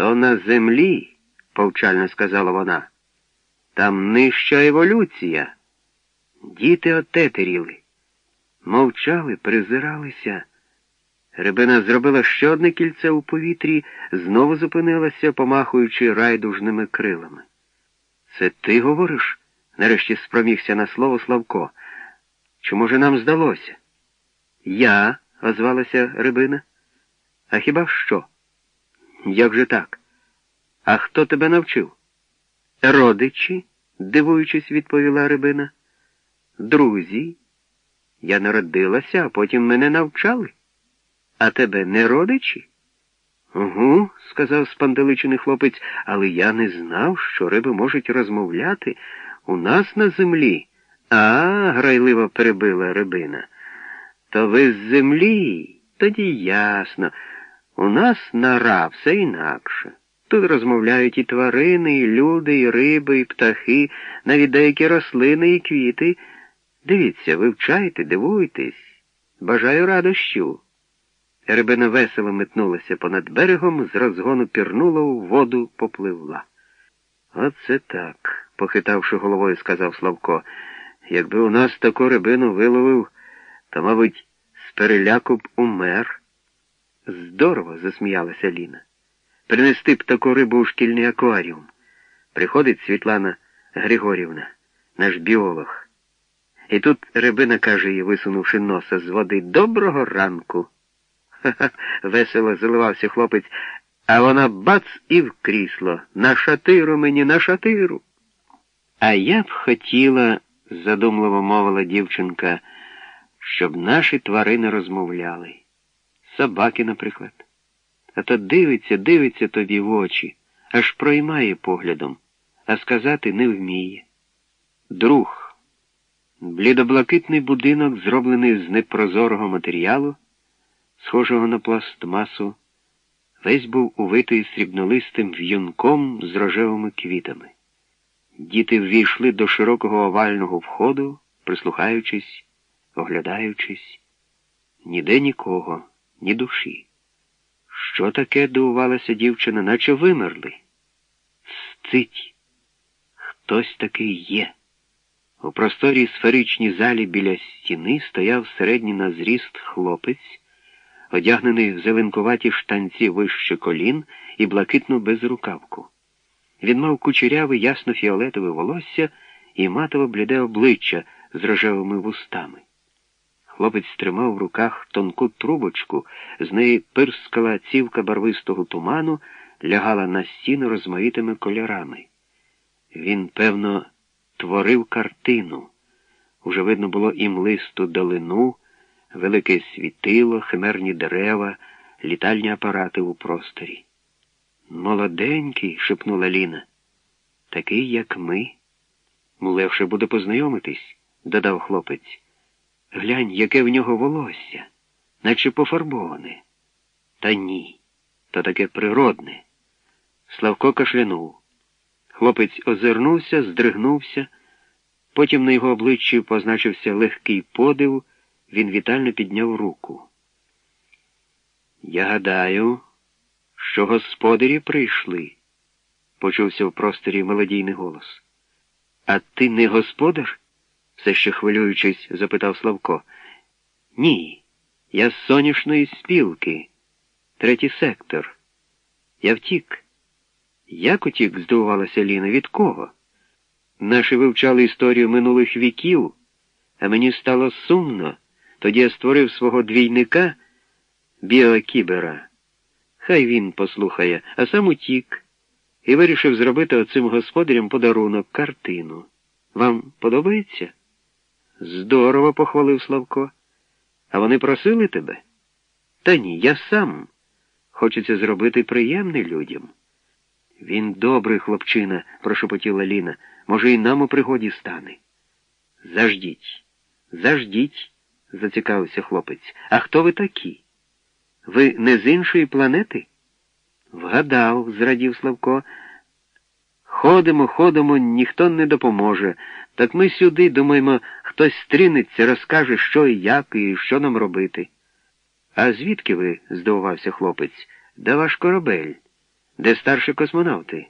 То на землі, повчально сказала вона, там нижча еволюція. Діти отетеріли, мовчали, призиралися. Рибина зробила ще одне кільце у повітрі, знову зупинилася, помахуючи райдужними крилами. Це ти говориш? нарешті спромігся на слово Славко. Чи, може, нам здалося? Я, озвалася рибина. А хіба що? Як же так? А хто тебе навчив? Родичі, дивуючись, відповіла рибина. Друзі, я народилася, а потім мене навчали. А тебе не родичі? Угу, сказав спантеличений хлопець, але я не знав, що риби можуть розмовляти у нас на землі. А, грайливо перебила рибина. То ви з землі? Тоді ясно. У нас нора все інакше. Тут розмовляють і тварини, і люди, і риби, і птахи, навіть деякі рослини і квіти. Дивіться, вивчайте, дивуйтесь. Бажаю радощу. Рибина весело метнулася понад берегом, з розгону пірнула у воду, попливла. Оце так, похитавши головою, сказав Славко. Якби у нас таку рибину виловив, то, мабуть, з переляку б умер. Здорово, засміялася Ліна. Принести б таку рибу у шкільний акваріум. Приходить Світлана Григорівна, наш біолог. І тут рибина каже їй, висунувши носа з води, доброго ранку. Ха-ха, весело заливався хлопець, а вона бац і в крісло. На шатиру мені, на шатиру. А я б хотіла, задумливо мовила дівчинка, щоб наші тварини розмовляли. Собаки, наприклад. А то дивиться, дивиться тобі в очі, аж проймає поглядом, а сказати не вміє. Друг, блідоблакитний будинок, зроблений з непрозорого матеріалу, схожого на пластмасу, весь був увитий срібнолистим в'юнком з рожевими квітами. Діти ввійшли до широкого овального входу, прислухаючись, оглядаючись, ніде нікого, ні душі. Що таке дивувалася дівчина, наче вимерли? Сцить, хтось такий є. У просторій сферичній залі біля стіни стояв середній на зріст хлопець одягнений в зеленкуваті штанці вище колін і блакитну безрукавку. Він мав кучеряве ясно-фіолетове волосся і матово бліде обличчя з рожевими вустами. Хлопець тримав в руках тонку трубочку, з неї пирскала цівка барвистого туману, лягала на стіну розмаїтими кольорами. Він, певно, творив картину. Уже видно було і млисту долину велике світило, химерні дерева, літальні апарати у просторі. Молоденький, шепнула Ліна, такий, як ми. Легше буде познайомитись, додав хлопець. Глянь, яке в нього волосся, наче пофарбоване. Та ні, то таке природне. Славко кашлянув. Хлопець озирнувся, здригнувся, потім на його обличчі позначився легкий подив. Він вітально підняв руку. Я гадаю, що господарі прийшли, почувся в просторі мелодійний голос. А ти не господар? Все ще хвилюючись, запитав Славко. Ні, я з сонячної спілки, третій сектор. Я втік. Як утік? здивувалася Ліна. Від кого? Наші вивчали історію минулих віків, а мені стало сумно. Тоді я створив свого двійника біокібера. Хай він послухає, а сам утік і вирішив зробити оцим господарям подарунок, картину. Вам подобається? Здорово, похвалив Славко. А вони просили тебе? Та ні, я сам. Хочеться зробити приємне людям. Він добрий хлопчина, прошепотіла Ліна. Може, і нам у пригоді стане. Заждіть, заждіть зацікавився хлопець. А хто ви такі? Ви не з іншої планети? Вгадав, зрадів Славко. Ходимо, ходимо, ніхто не допоможе. Так ми сюди, думаємо, хтось стрінеться, розкаже, що і як, і що нам робити. А звідки ви? здивувався хлопець. Да ваш корабель. Де старші космонавти?